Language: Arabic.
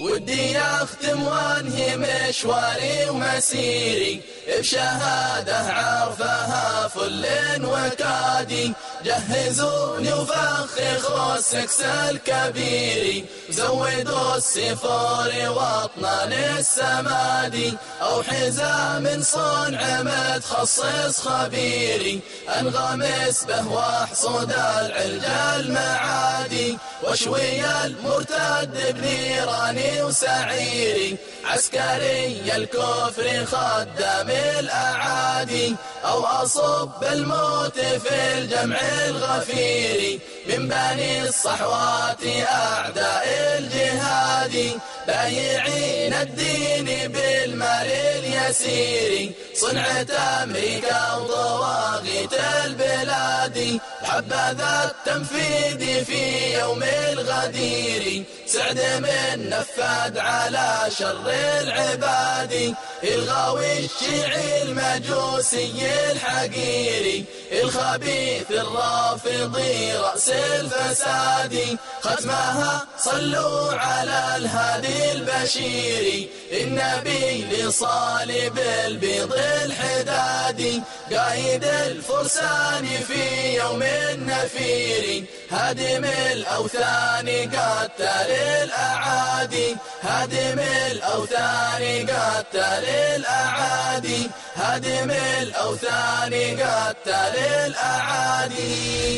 ودي أختم وأنهي مشواري ومسيري بشهادة عرفها فل وكادي جهزوني وفخخوا السكس الكبيري زودوا السفور وأطنان السمادي أو حزام صنع متخصص خبيري انغمس به وأحصد العلج المعادي واشوي المرتد بنيراني وسعيري عسكري الكفر خدام الأعادي أو أصب الموت في الجمع الغفير. من بني الصحوات أعداء الجهاد. بايعين الدين بالمال اليسير. صنعة أمريكا وطواغيت البلاد. حبذا التنفيذ في يوم الغدير. سعد من نفذ على شر العباد الغاوي الشيعي المجوسي الحقيري الخبيث الرافضي رأس الفساد. ختمها صلوا على الهادي البشير النبي لصالب البيض الحدادي قايد الفرسان في يوم النفير هادم الأوثان قتل الأعادي. هادم الأوثان قتل الأعادي. هادم الأوثان قتل الأعادي.